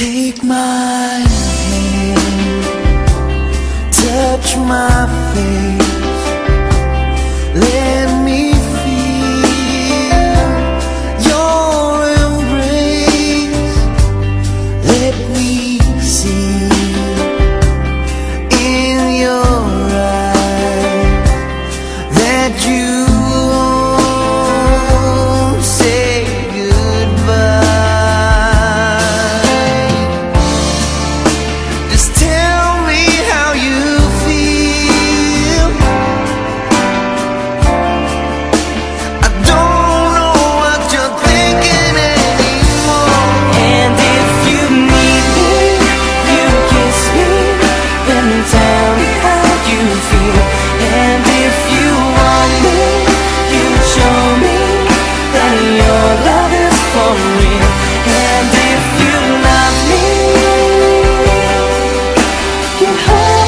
Take my hand, touch my face. 候